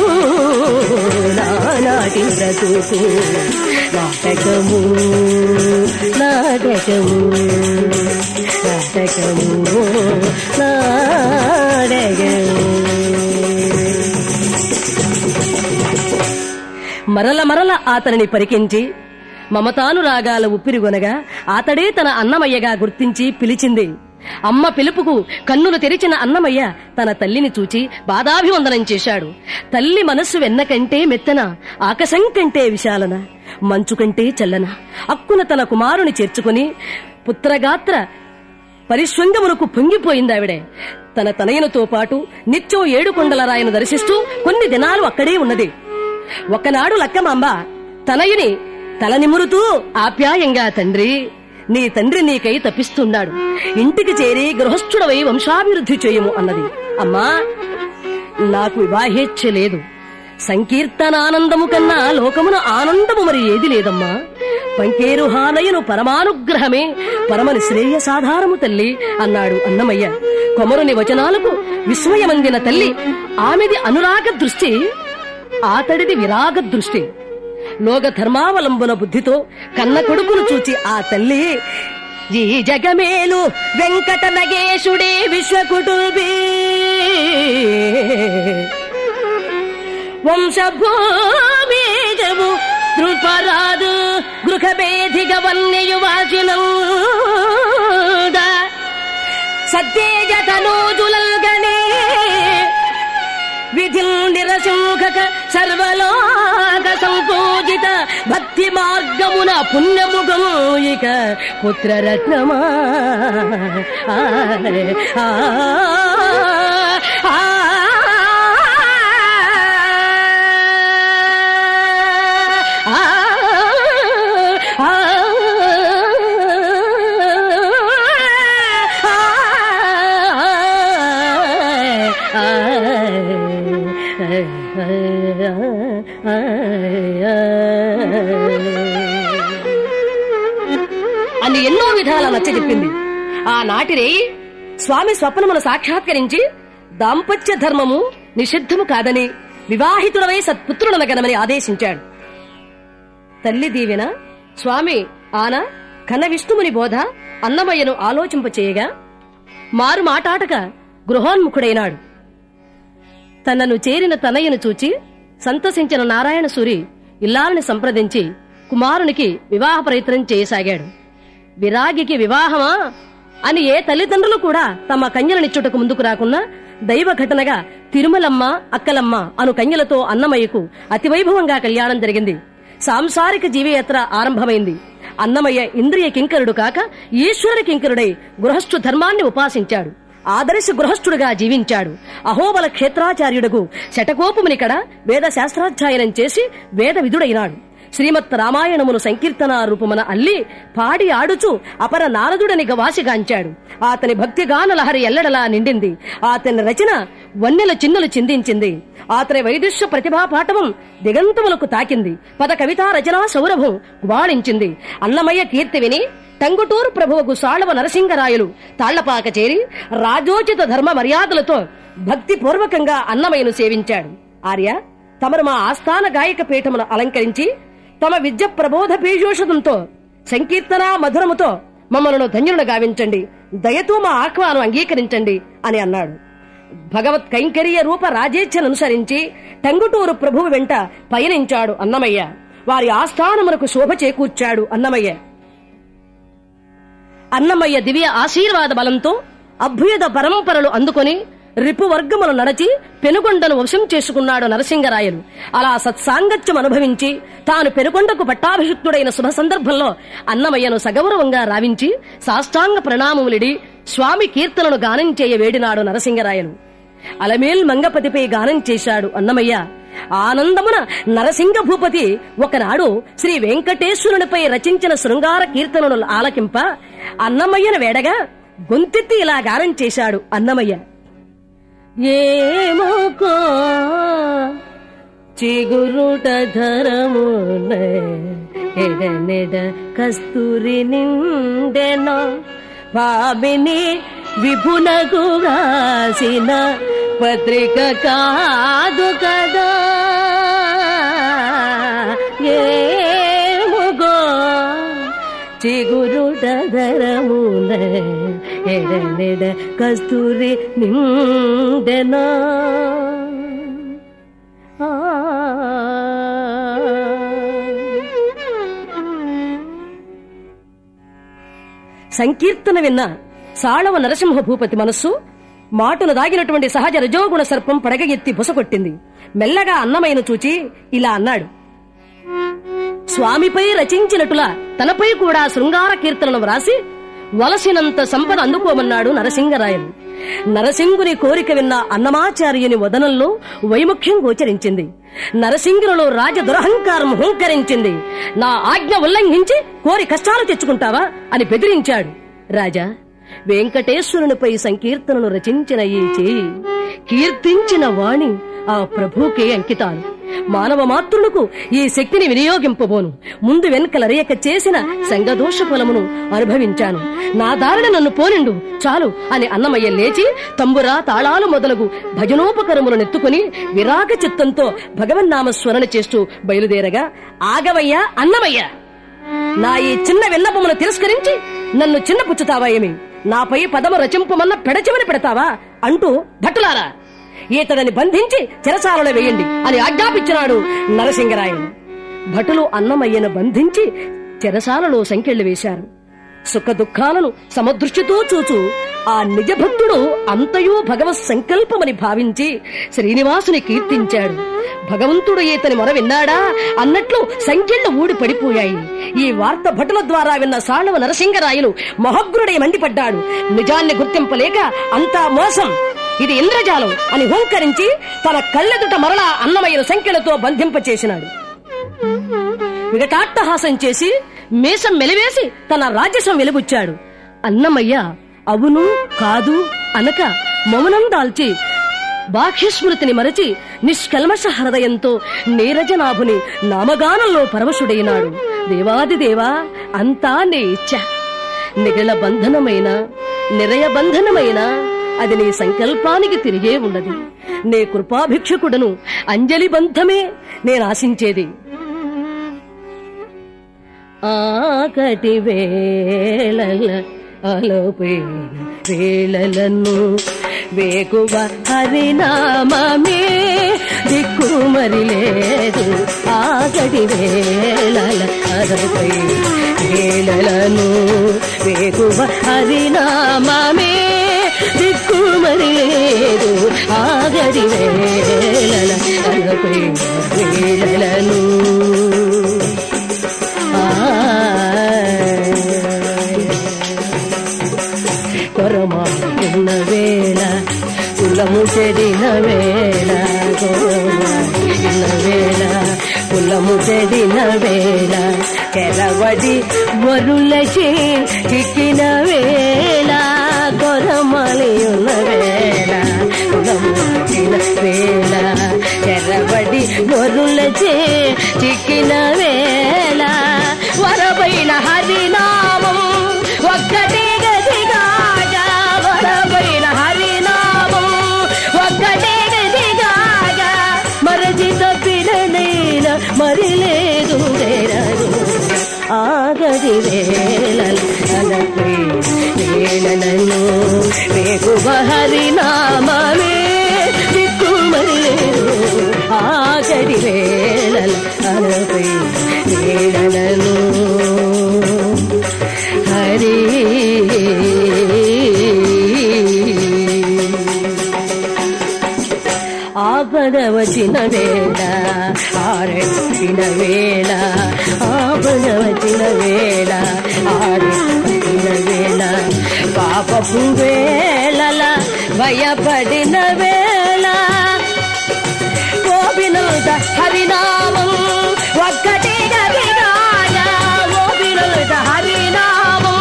నానాటి బ్రతుకు నాటకము నాటకము నాటకము నాటకము మరల మరల అతనిని పరికించి మమతానురాగాల ఉప్పిరిగొనగా అతడే తన అన్నమయ్యగా గుర్తించి పిలిచింది. అమ్మ పిలుపుకు కన్నులు తెరిచిన అన్నమయ్య తన తల్లిని చూచి బాధాభివందనం చేశాడు. తల్లి మనస్సు వెన్న కంటే మెత్తన ఆకాశం కంటే విశాలన మంచు కంటే చల్లన. అక్కున తన కుమారుని చేర్చుకుని పుత్రగాత్ర పరిశ్వంగమునకు పొంగిపోయిందావిడే. తన తనయునితో పాటు నిత్యం ఏడుకొండల రాయను దర్శిస్తూ కొన్ని దినాలు అక్కడే ఉన్నది. ఒకనాడు లక్కమాంబ తనయుని తల నిమురుతూ ఆప్యాయంగా తండ్రి నీ తండ్రి నీకై తప్పిస్తున్నాడు. ఇంటికి చేరి గృహస్థుడవై వంశాభివృద్ధి చేయము అన్నది. అమ్మా నాకు వివాహేచ్ఛ లేదు. సంకీర్తనానందము కన్నా లోకమున ఆనందము మరి ఏది లేదమ్మా. పంకేరు హానయును పరమానుగ్రహమే పరమని శ్రేయ సాధారము తల్లి అన్నాడు అన్నమయ్య. కొమరుని వచనాలకు విస్మయమందిన తల్లి ఆమెది అనురాగ దృష్టి ఆతడిది విరాగ దృష్టి. లోక ధర్మావలంబన బుద్ధితో కన్న కొడుకును చూచి ఆ తల్లి ఈ జగమేలు వెంకట నగేశుడే విశ్వకుటుంబీ. వంశభూమీజము దృపరాదు గృహభేదిగ వన్యయు సత్యేజ సత్యేజతనూజులల్గనే విధిం నిరసింహక సర్వలోక సంపూజిత భక్తి మార్గమున పుణ్యముఖము పుత్రరత్నమా? ఆ, నచ్చ చెప్పింది. ఆనాటిరే స్వామి స్వప్నమును సాక్షాత్కరించి దాంపత్య ధర్మము నిషిద్ధము కాదని వివాహితుడవై సత్పుత్రుడనగనమని ఆదేశించాడు. తల్లి దీవెన స్వామి ఆన కన్న విష్ణుముని బోధ అన్నమయ్యను ఆలోచింపచేయగా మారు మాటాటక గృహోన్ముఖుడైనాడు. తనను చేరిన తనయ్యను చూచి సంతసించిన నారాయణ సూరి ఇల్లాలని సంప్రదించి కుమారునికి వివాహ ప్రయత్నం చేయసాగాడు. విరాగికి వివాహమా అని ఏ తల్లిదండ్రులు కూడా తమ కన్యలనిచ్చుటకు ముందుకు రాకున్నా దైవ ఘటనగా తిరుమలమ్మ అక్కలమ్మ అను కన్యలతో అన్నమయ్యకు అతివైభవంగా కళ్యాణం జరిగింది. సాంసారిక జీవయాత్ర ఆరంభమైంది. అన్నమయ్య ఇంద్రియ కింకరుడు కాక ఈశ్వర కింకరుడై గృహస్థు ధర్మాన్ని ఉపాసించాడు. ఆదర్శ గృహస్థుడుగా జీవించాడు. అహోబల క్షేత్రాచార్యుడుకు శటకోపమునికడ వేద శాస్త్రాధ్యయనం చేసి వేద విధుడైనాడు శ్రీమత్ రామాయణమును సంకీర్తన రూపమున అల్లి పాడి ఆడుచు అపర నారదుడని గవాసిగాంచాడు అతని భక్తిగాన లహరి ఎల్లడలా నిండింది. అతని రచన వన్నెల చిన్నులు చిందించింది. అతని వైదుష్య ప్రతిభా పాఠవం దిగంతములకు తాకింది. పద కవితా రచనా సౌరభం వాణించింది అన్నమయ్య కీర్తి విని టంగుటూరు ప్రభువుకు సాళవ నరసింగరాయలు తాళ్ళపాక చేరి రాజోచిత ధర్మ మర్యాదలతో భక్తి పూర్వకంగా అన్నమయ్యను సేవించాడు. ఆర్య తమరు మా ఆస్థాన గాయక పీఠమును అలంకరించి తమ విద్య ప్రబోధ పీయూషదంతో సంకీర్తన మధురముతో మమ్మలను ధన్యులను గావించండి. దయతో మా ఆహ్వానం అంగీకరించండి అని అన్నాడు. భగవత్ కైంకర్య రూప రాజేచ్ఛను అనుసరించి టంగుటూరు ప్రభువు వెంట పయనించాడు అన్నమయ్య. వారి ఆస్థానమునకు శోభ చేకూర్చాడు అన్నమయ్య. అన్నమయ్య దివ్య ఆశీర్వాద బలంతో అభ్యుద పరంపరలు అందుకొని రిపువర్గములు నడచి పెనుగొండను వశం చేసుకున్నాడు నరసింగరాయలు. అలా సత్సాంగత్యం అనుభవించి తాను పెనుగొండకు పట్టాభిషిక్తుడైన శుభ సందర్భంలో అన్నమయ్యను సగౌరవంగా రావించి సాష్టాంగ ప్రణామములిడి స్వామి కీర్తనను గానం చేయ వేడినాడు నరసింగరాయలు. అలమేల్ మంగపతిపై గానం చేశాడు అన్నమయ్య. ఆనందమున నరసింగ భూపతి ఒకనాడు శ్రీ వెంకటేశ్వరునిపై రచించిన శృంగార కీర్తనను ఆలకింప అన్నమయ్యను వేడగా గొంతెత్తి ఇలా గానం చేశాడు అన్నమయ్య. ఏమోకో? చిగురుట ధరమున ఎడనెడ కస్తూరి నిండెన. బాబిని విపునకు రాసిన పత్రిక కాదు కదా. ఏముగో చిగురుట ధరమున ఎడనెడ కస్తూరి ನಿಂದೆನ సంకీర్తన విన్న సాళవ నరసింహ భూపతి మనస్సు మాటును దాగినటువంటి సహజ రజోగుణ సర్పం పడగ ఎత్తి బుసకొట్టింది మెల్లగా అన్నమైన చూచి ఇలా అన్నాడు. స్వామిపై రచించినటులా తనపై కూడా శృంగార కీర్తనను వ్రాసి వలసినంత సంపద అందుకోమన్నాడు నరసింగరాయలు. నరసింగుని కోరిక విన్న అన్నమాచార్యుని వదనంలో వైముఖ్యం గోచరించింది. నరసింగులలో రాజ దురహంకారం హుంకరించింది. నా ఆజ్ఞ ఉల్లంఘించి కోరి కష్టాలు తెచ్చుకుంటావా అని బెదిరించాడు. రాజా వెంకటేశ్వరునిపై సంకీర్తనను రచించిన ఈ చేయి కీర్తించిన వాణి ఆ ప్రభుకే అంకితాను మానవ మాతృలకు ఈ శక్తిని వినియోగింపబోను. ముందు వెనుకలరియక చేసిన సంగదోష ఫలమును అనుభవించాను. నా దారిన నన్ను పోనిండు. చాలు అని అన్నమయ్య లేచి తంబురా తాళాలు మొదలగు భజనోపకరములను ఎత్తుకుని విరాగ చిత్తంతో భగవన్నామ స్మరణ చేస్తూ బయలుదేరగా ఆగవయ్యా అన్నమయ్య! నా ఈ చిన్న విన్నపమును తిరస్కరించి నన్ను చిన్న పుచ్చుతావా ఏమి? నాపై పదము రచింపమన్న పెడచెవిని పెడతావా? అంటూ భట్టులారా ఈతడని బంధించి చెరసాలలో వేయండి అని ఆజ్ఞాపించినాడు నరసింగరాయను భటులు అన్నమయ్యను బంధించి చెరసాలలో సంకెళ్ళు వేశారు. సుఖ దుఃఖాలను సమదృష్టితో చూచు. ఆ నిజభక్తుడు అంతయో అంతయు భగవత్ సంకల్పమని భావించి శ్రీనివాసుని కీర్తించాడు. భగవంతుడు ఈతని మొర విన్నాడా? అన్నట్లు సంఖ్యలు ఊడి పడిపోయాయి. ఈ వార్త భటుల ద్వారా విన్న సాళవ నరసింగరాయలు మహగ్రుడై మండిపడ్డాడు. నిజాన్ని గుర్తింపలేక అంతా మోసం. ఇది ఇంద్రజాలం అని హుంకరించి తన కళ్ళెదుట మరలా అన్నమయ్యను సంఖ్యలతో బంధింపచేసినాడు. విగటాట్టహాసం చేసి మేషం మెలివేసి తన రాజ్యసం వెలుబుచ్చాడు. అన్నమయ్య అవును కాదు అనక మౌనం దాల్చి బాహ్యస్మృతిని మరచి నిష్కల్మష హృదయంతో నీరజనాభుని నామగానంలో పరవశుడైనాడు. దేవాది దేవా అంతా నే ఇచ్చ. నిగల బంధనమైన నిరయ బంధనమైన అది నీ సంకల్పానికి తిరిగే ఉన్నది. నీ కృపాభిక్షకుడను అంజలి బంధమే నేను ఆశించేది. ఆకటి వేళల అలోపేన వేళలను వేగువ హరినామమే దిక్కు మరి లేదు ఆకటి వేళల వేళలను వేగువ హరినామమే దిక్కు మరి లేదు ఆగడి వేళల వేళలను. కొరమాకున్న వేళ కులము చెడిన వేళ కొరమాకున్న వేళ కులము చెడిన వేళ కెరవడి వరులకి చిక్కిన వేళ. కొరమలి ఉన్న వేళ కులము చిక్కిన వేళ కెరవడి వరులచే చిక్కిన వేళ వరబైన హరినామం ఒక్కటే గదిగాగా ఆగది వేళ. వేగువ హరినామమే దిక్కు మరి లేదు ఆగడి వేళల అనపై వేళలను హరి. ఆపదవచిన వేళ ఆరెట్టిన వేళ ఆపదవచిన వేళ ఆరెట్టిన వేళ. పాపపు వేళ భయపడిన వేళ గోపినుద హరినామం ఒక్కటే గదిగాగా గోపినుద హరినామం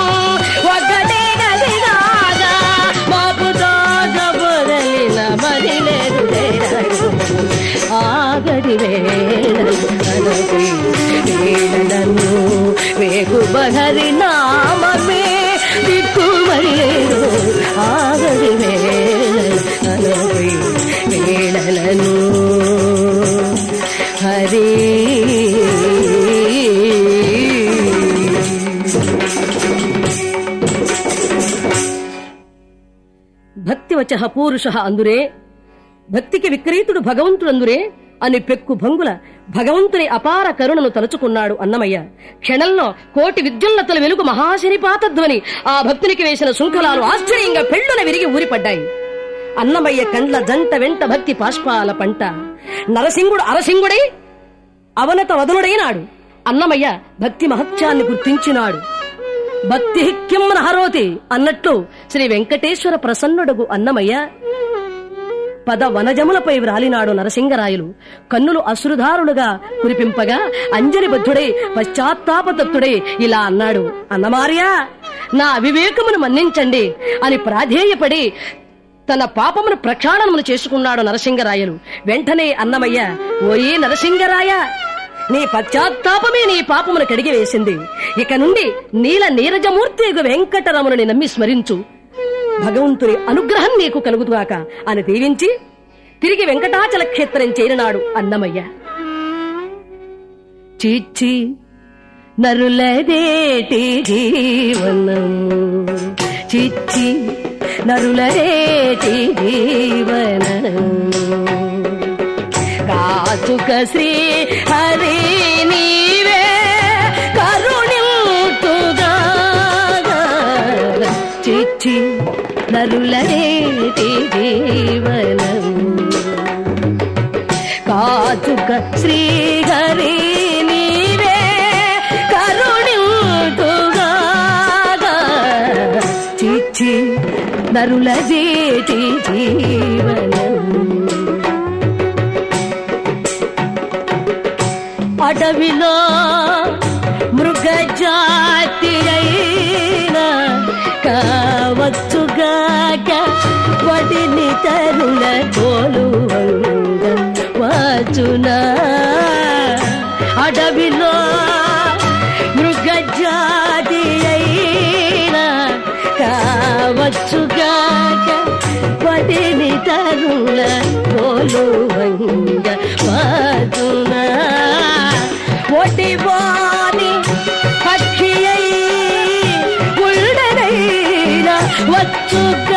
ఒక్కటే గదిగాగా మాపు బొరలిన మరి లేదు ఆగడి భక్తివచ పూరుష అందురే భక్తికి విక్రీతుడు భగవంతుడందురే అని పెక్కు భంగుల భగవంతుని అపార కరుణను తలుచుకున్నాడు అన్నమయ్య. క్షణంలో కోటి విద్యుల్లతల వెలుగు మహాశనిపాతధ్వని ఆ భక్తునికి వేసిన శృంఖలాలు ఆశ్చర్యంగా పెళ్ళున విరిగి ఊరిపడ్డాయి. అన్నమయ్య కండ్ల జంట వెంట భక్తి పాష్పాల పంట. నరసింగుడు అరసింగుడై అవనత వదనుడైనాడు. అన్నమయ్య భక్తి మహత్యాన్ని గుర్తించినాడు. భక్తి కిం హరోతి అన్నట్లు శ్రీ వెంకటేశ్వర ప్రసన్నుడుగు అన్నమయ్య పద వనజములపై వ్రాలినాడు నరసింగరాయలు. కన్నులు అశ్రుధారులుగా కురిపింపగా అంజలిబద్ధుడై పశ్చాత్తాపదత్తుడై ఇలా అన్నాడు. అన్నమార్యా నా అవివేకమును మన్నించండి అని ప్రాధేయపడి తన పాపమును ప్రక్షాళనములు చేసుకున్నాడు నరసింగరాయలు. వెంటనే అన్నమయ్య ఓయే నరసింగరాయ నీ పశ్చాత్తాపమే నీ పాపమును కడిగి వేసింది. ఇక నుండి నీల నీరజమూర్తి వెంకటరముని నమ్మి స్మరించు. భగవంతుని అనుగ్రహం నీకు కలుగుగాక అని దీవించి తిరిగి వెంకటాచల క్షేత్రం చేరినాడు అన్నమయ్య. చీచి నరులదేటి జీవనం చిచ్చి నరులరేటి జీవనం. కాచుక శ్రీ హరి నీవే కరుణితుగా చిచ్చి నరులరేటి జీవనం. కాచుక శ్రీ హరి నరులదేటి జీవనం. అడవిలో మృగజాతి అయినా కావచ్చుగాక వాటిని తరుల తోలు వచ్చునా అడవిలో మృగజాతి అయినా కావచ్చు వడిని తరుల తోలు వంగ వచ్చునా ఒడివాని పక్షి అయి ఉళ్ళనైనా వచ్చుగాక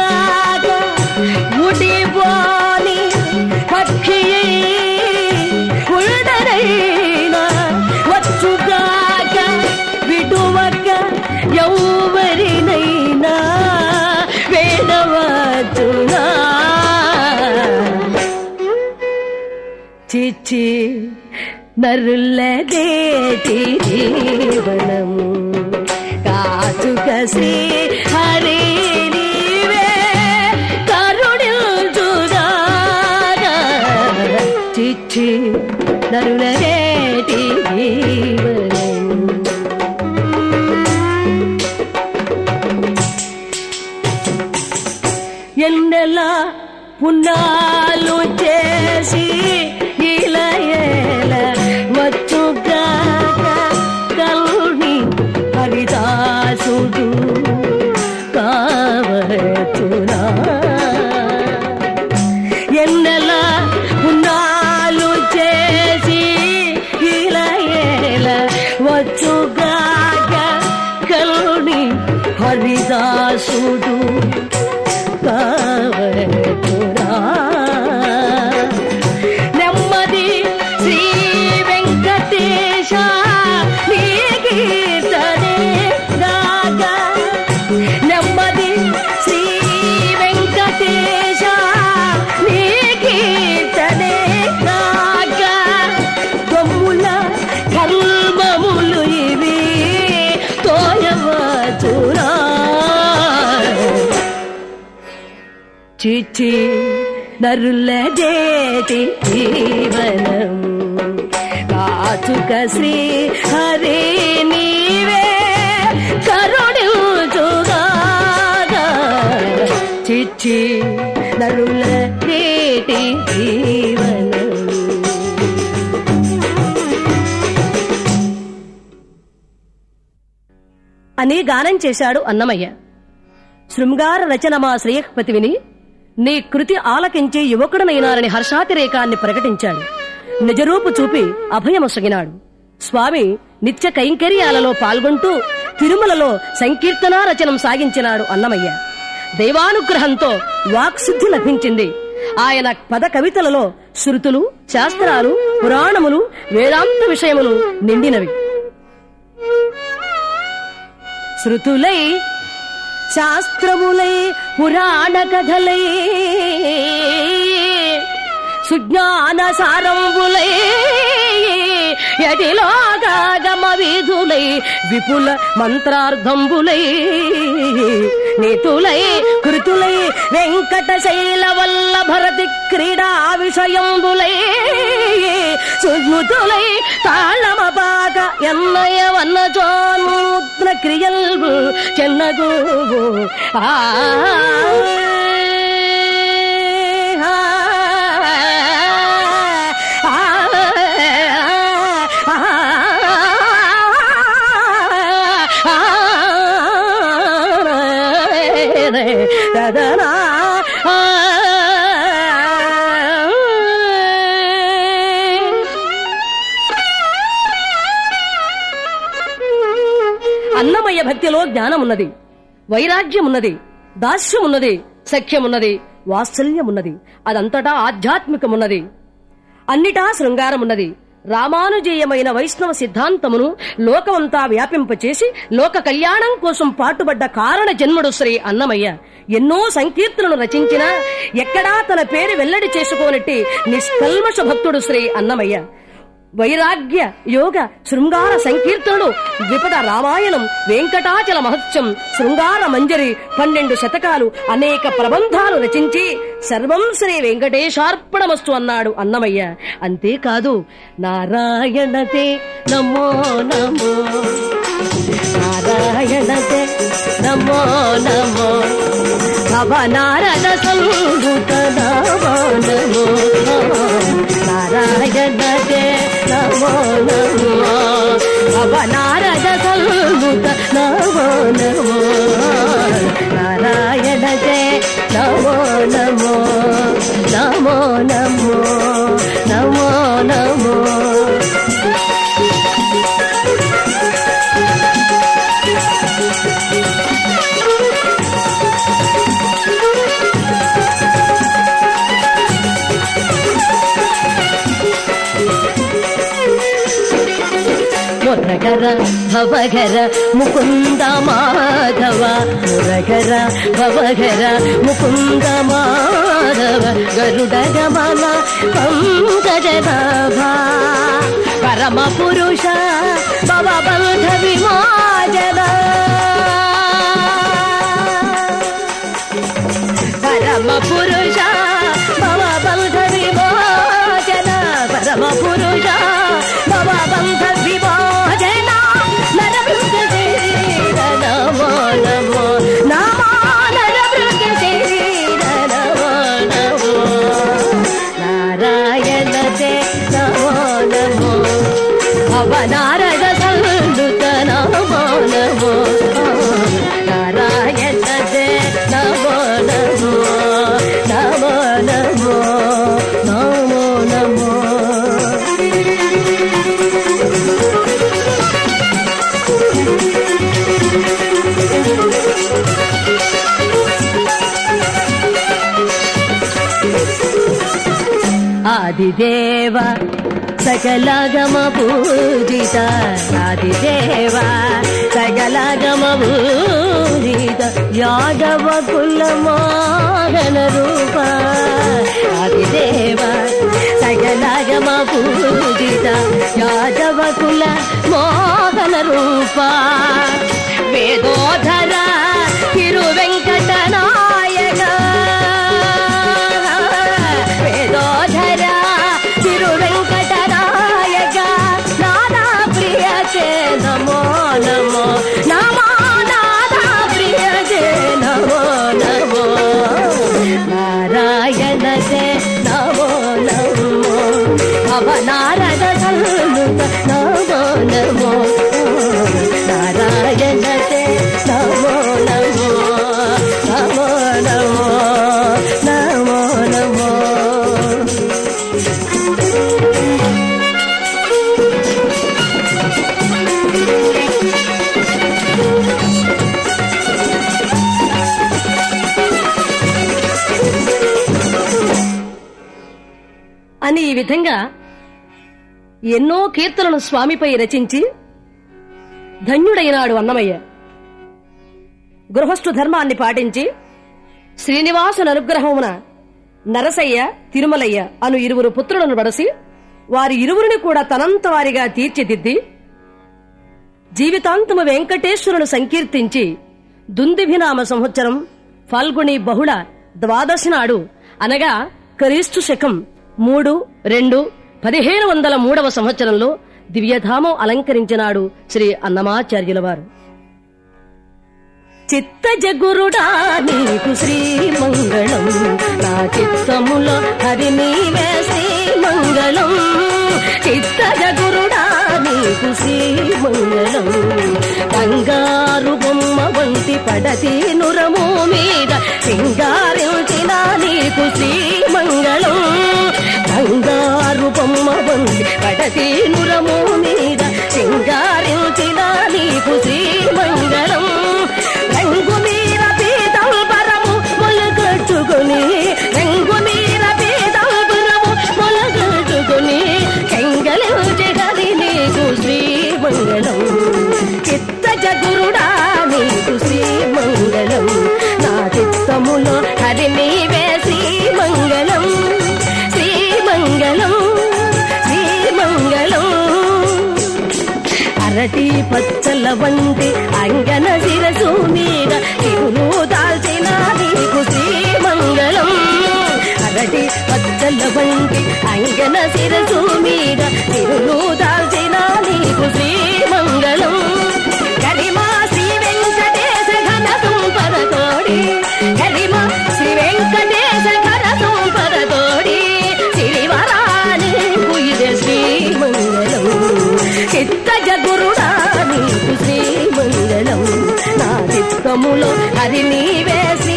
నరుల్లదేటి జీవనము. కాచుక శ్రీ చిచి నరులదేటి జీవనం. కాచుక శ్రీ హరి నీవే కరుణించుగా చిచి నరులదేటి జీవనం. అని గానం చేశాడు అన్నమయ్య. శృంగార రచన మా శ్రేయపతి విని నీ కృతి ఆలకించి యువకుడనైనారని హర్షాతిరేకాన్ని ప్రకటించాడు. నిజరూపు చూపి అభయమసగినాడు. స్వామి నిత్య కైంకర్యాలలో పాల్గొంటూ తిరుమలలో సంకీర్తనా రచనం సాగించినాడు అన్నమయ్య. దైవానుగ్రహంతో వాక్సిద్ధి లభించింది. ఆయన పద కవితలలో శృతులు శాస్త్రాలు పురాణములు వేదాంత విషయములు నిండినవి. శృతులై శాస్త్రములై పురాణ కథలై సుజ్ఞాన సారంబులై యటిలోగాగమ విధులై విపుల మంత్రార్థంబులై నితులై కృతులై వెంకటశైల వల్ల భరతి క్రీడా విషయంబులై సుస్మృతులై తాళమపాక ఎన్నయ వన్న జోన్ముద్ర క్రియల్బు చెన్నగూ. ఆ అన్నమయ్య భక్తిలో జ్ఞానమున్నది వైరాగ్యమున్నది దాస్యమున్నది సఖ్యమున్నది వాత్సల్యమున్నది అదంతటా ఆధ్యాత్మికమున్నది. అన్నిటా శృంగారమున్నది. రామానుజీయమైన వైష్ణవ సిద్ధాంతమును లోకమంతా వ్యాపింపచేసి లోక కళ్యాణం కోసం పాటుపడ్డ కారణ జన్ముడు శ్రీ అన్నమయ్య. ఎన్నో సంకీర్తనలు రచించిన ఎక్కడా తన పేరు వెల్లడి చేసుకోనట్టి నిష్కల్మష భక్తుడు శ్రీ అన్నమయ్య. వైరాగ్య యోగ శృంగార సంకీర్తనలు. ద్విపద రామాయణం వెంకటాచల మహత్యం శృంగార మంజరి పన్నెండు శతకాలు అనేక ప్రబంధాలు రచించి సర్వం శ్రీ వెంకటేశార్పణమస్తు అన్నాడు అన్నమయ్య. అంతేకాదు నారాయణతే నమో నమో. నారాయణతే నమో నమో. భవనారద సంభూత మురగర భవగర ముకుంద మాధవ. మురగర భవగర ముకుంద మాధవ. గరుడ గమన పంకజనాభ పరమ పురుష భవబంధ విమోచన. పరమ పురుష ఆదిదేవ సకలగమ పూజిత ఆదిదేవ సకలగమ పూజిత యాదవ కుల మోహన రూప ఆదిదేవ సకలగమ పూజిత యాదవ కుల మోహన రూప. వేదోధర తిరు విధంగా ఎన్నో కీర్తనలు స్వామిపై రచించి ధన్యుడైనాడు అన్నమయ్య. గృహస్థు ధర్మాన్ని పాటించి శ్రీనివాసుని అనుగ్రహమున నరసయ్య తిరుమలయ్య అను ఇరువురు పుత్రులను బడసి వారి ఇరువురిని కూడా తనంత వారిగా తీర్చిదిద్ది జీవితాంతము వెంకటేశ్వరును సంకీర్తించి దుందిభినామ సంవత్సరం ఫాల్గుణి బహుళ ద్వాదశి నాడు అనగా క్రీస్తు శకం మూడు రెండు పదిహేను వందల మూడవ సంవత్సరంలో దివ్యధామం అలంకరించినాడు శ్రీ అన్నమాచార్యుల వారు చిత్తజగురుడా నీకు శ్రీ మంగళం నా చిత్తములో హరి నీవే శ్రీ మంగళం చిత్త నీకు శ్రీ మంగళం బంగారు బొమ్మ వంటి పడతి నురము మీద సింగారించిన నీకు శ్రీ మంగళం బంగారు బొమ్మ వంటి పడతి మీద సింగారించిన నీకు శ్రీ అరటి పచ్చల వంటి అంగన శిరసు మీద తిరులు దాల్చిన నీకు శ్రీమంగళం. అరటి పచ్చల వంటి అంగన శిరసు మీద తిరులు దాల్చిన నీకు శ్రీ నా అది నీవేసి